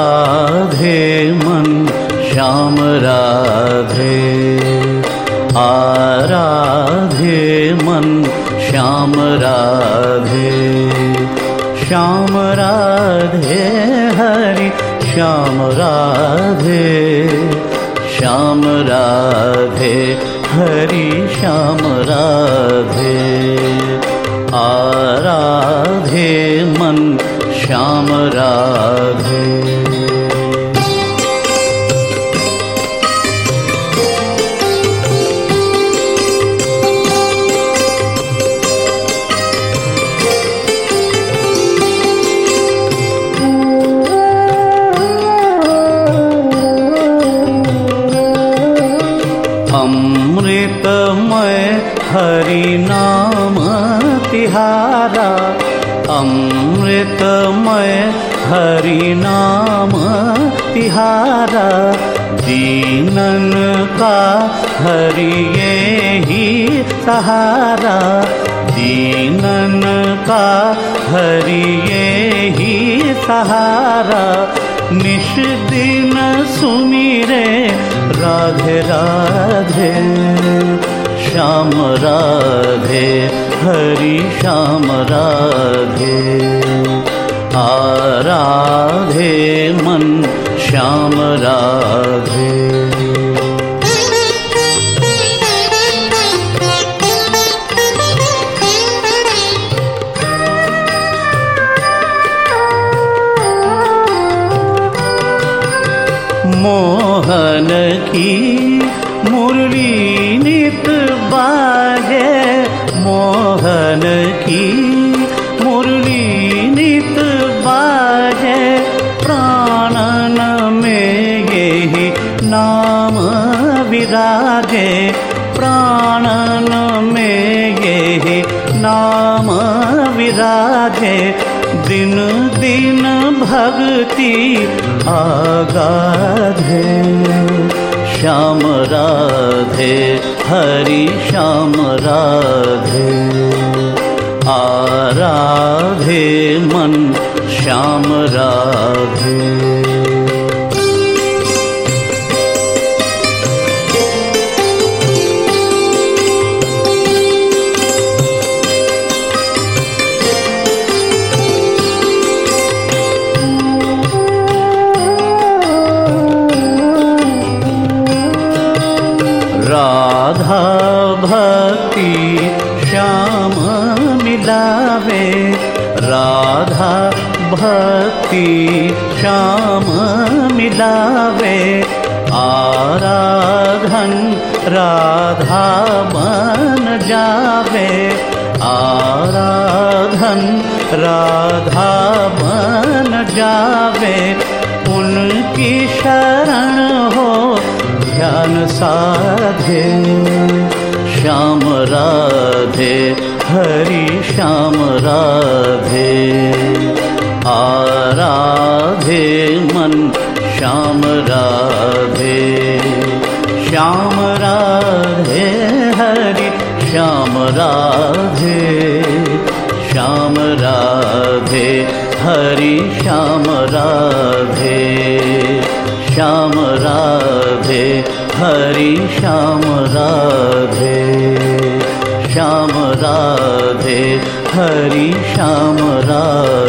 आराधे मन श्याम राधे। आराधे मन श्याम राधे। श्याम राधे हरि श्याम राधे। श्याम राधे हरि श्याम राधे। आराधे मन श्याम राधे अमृतमय हरि नाम तिहारा। अमृतमय हरि नाम तिहारा। दीनन का हरि ये ही सहारा। दीनन का हरि ये ही सहारा निष दिन सुमिरे राधे राधे। श्याम राधे। हरि श्याम राधे। आराधे मन श्याम राधे मोहन की मुरली नित बाजे। मोहन की मुरली नित बाजे। प्राणन में यही नाम विराजे। विराजे दिन दिन भक्ति आगाधे। श्याम राधे हरि श्याम राधे। आराधे मन श्याम राधे भक्ति श्याम मिलावे। राधा भक्ति श्याम मिलावे। आराधन राधा बन जावे। आराधन राधा बन जावे। उनकी शरण हो ध्यान साधे। श्याम राधे हरि श्याम राधे। आराधे मन श्याम राधे। श्याम राधे हरि श्याम राधे। श्याम राधे हरि श्याम राधे। श्याम राधे हरि श्याम राधे हरि श्याम राधे